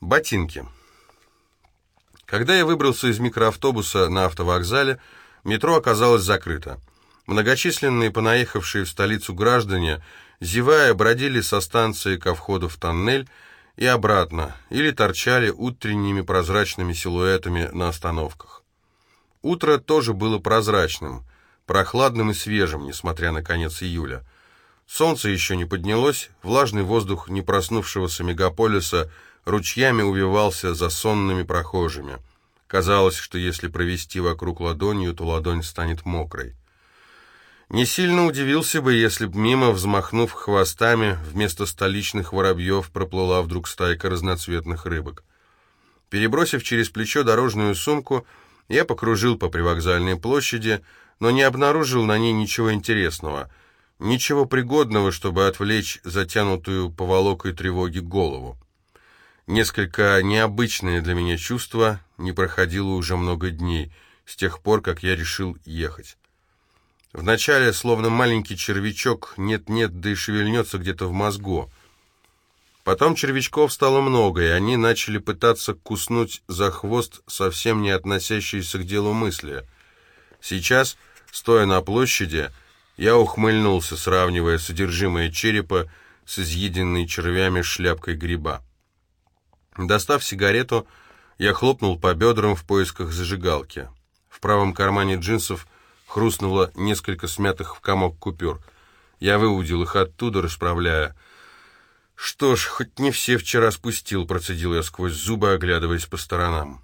Ботинки. Когда я выбрался из микроавтобуса на автовокзале, метро оказалось закрыто. Многочисленные понаехавшие в столицу граждане, зевая, бродили со станции ко входу в тоннель и обратно, или торчали утренними прозрачными силуэтами на остановках. Утро тоже было прозрачным, прохладным и свежим, несмотря на конец июля. Солнце еще не поднялось, влажный воздух не проснувшегося мегаполиса – ручьями увивался за сонными прохожими. Казалось, что если провести вокруг ладонью, то ладонь станет мокрой. Не сильно удивился бы, если б мимо, взмахнув хвостами, вместо столичных воробьев проплыла вдруг стайка разноцветных рыбок. Перебросив через плечо дорожную сумку, я покружил по привокзальной площади, но не обнаружил на ней ничего интересного, ничего пригодного, чтобы отвлечь затянутую поволокой тревоги голову. Несколько необычное для меня чувство не проходило уже много дней, с тех пор, как я решил ехать. Вначале, словно маленький червячок, нет-нет, да и шевельнется где-то в мозгу. Потом червячков стало много, и они начали пытаться куснуть за хвост совсем не относящиеся к делу мысли. Сейчас, стоя на площади, я ухмыльнулся, сравнивая содержимое черепа с изъеденной червями шляпкой гриба. Достав сигарету, я хлопнул по бедрам в поисках зажигалки. В правом кармане джинсов хрустнуло несколько смятых в комок купюр. Я выудил их оттуда, расправляя. «Что ж, хоть не все вчера спустил», — процедил я сквозь зубы, оглядываясь по сторонам.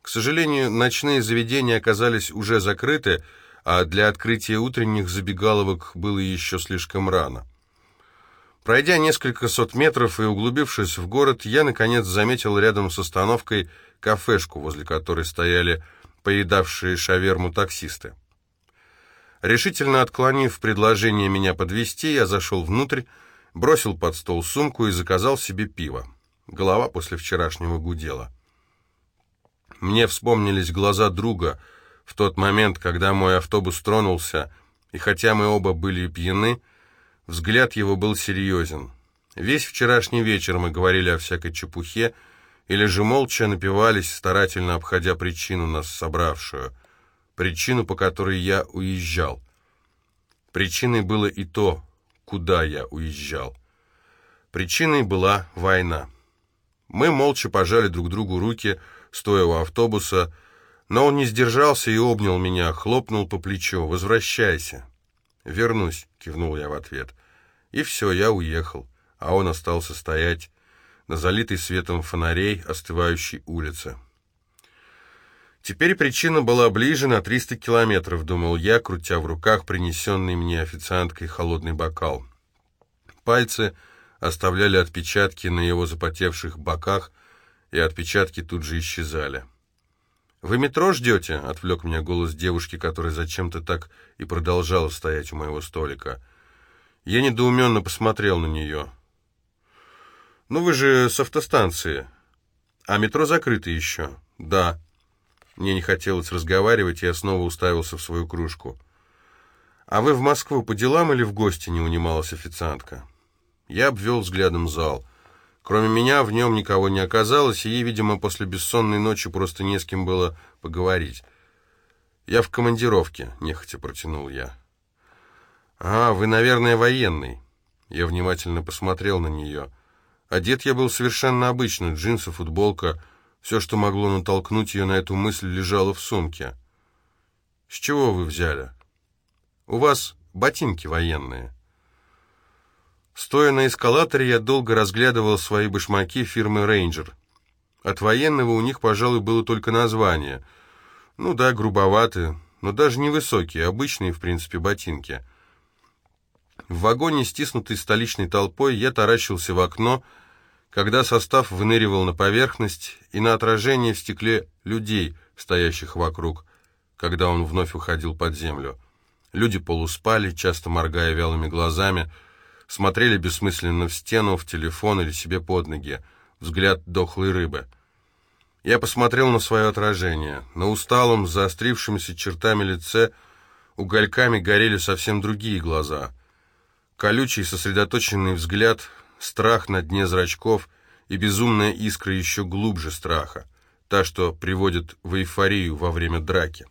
К сожалению, ночные заведения оказались уже закрыты, а для открытия утренних забегаловок было еще слишком рано. Пройдя несколько сот метров и углубившись в город, я, наконец, заметил рядом с остановкой кафешку, возле которой стояли поедавшие шаверму таксисты. Решительно отклонив предложение меня подвести, я зашел внутрь, бросил под стол сумку и заказал себе пиво. Голова после вчерашнего гудела. Мне вспомнились глаза друга в тот момент, когда мой автобус тронулся, и хотя мы оба были пьяны, Взгляд его был серьезен. Весь вчерашний вечер мы говорили о всякой чепухе, или же молча напивались, старательно обходя причину нас собравшую, причину, по которой я уезжал. Причиной было и то, куда я уезжал. Причиной была война. Мы молча пожали друг другу руки, стоя у автобуса, но он не сдержался и обнял меня, хлопнул по плечу. «Возвращайся». «Вернусь», — кивнул я в ответ. И все, я уехал, а он остался стоять на залитой светом фонарей остывающей улице. Теперь причина была ближе на 300 километров, думал я, крутя в руках принесенный мне официанткой холодный бокал. Пальцы оставляли отпечатки на его запотевших боках, и отпечатки тут же исчезали. «Вы метро ждете?» — отвлек меня голос девушки, которая зачем-то так и продолжала стоять у моего столика. Я недоуменно посмотрел на нее. «Ну вы же с автостанции. А метро закрыто еще?» «Да». Мне не хотелось разговаривать, и я снова уставился в свою кружку. «А вы в Москву по делам или в гости?» — не унималась официантка. Я обвел взглядом зал. Кроме меня в нем никого не оказалось, и ей, видимо, после бессонной ночи просто не с кем было поговорить. «Я в командировке», — нехотя протянул я. «А, вы, наверное, военный». Я внимательно посмотрел на нее. Одет я был совершенно обычно, джинсы, футболка. Все, что могло натолкнуть ее на эту мысль, лежало в сумке. «С чего вы взяли?» «У вас ботинки военные». Стоя на эскалаторе, я долго разглядывал свои башмаки фирмы «Рейнджер». От военного у них, пожалуй, было только название. Ну да, грубоватые, но даже невысокие, обычные, в принципе, ботинки. В вагоне, стиснутый столичной толпой, я таращился в окно, когда состав выныривал на поверхность и на отражение в стекле людей, стоящих вокруг, когда он вновь уходил под землю. Люди полуспали, часто моргая вялыми глазами, смотрели бессмысленно в стену, в телефон или себе под ноги, взгляд дохлой рыбы. Я посмотрел на свое отражение. На усталом, заострившемся чертами лице угольками горели совсем другие глаза. Колючий, сосредоточенный взгляд, страх на дне зрачков и безумная искра еще глубже страха, та, что приводит в эйфорию во время драки.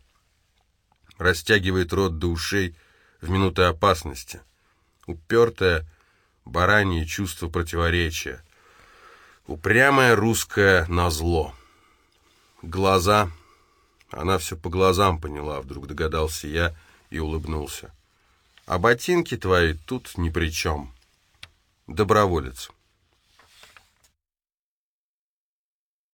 Растягивает рот до ушей в минуты опасности. Упертое, баранье чувство противоречия. Упрямое русское назло. Глаза. Она все по глазам поняла, вдруг догадался я и улыбнулся. А ботинки твои тут ни при чем. Доброволец.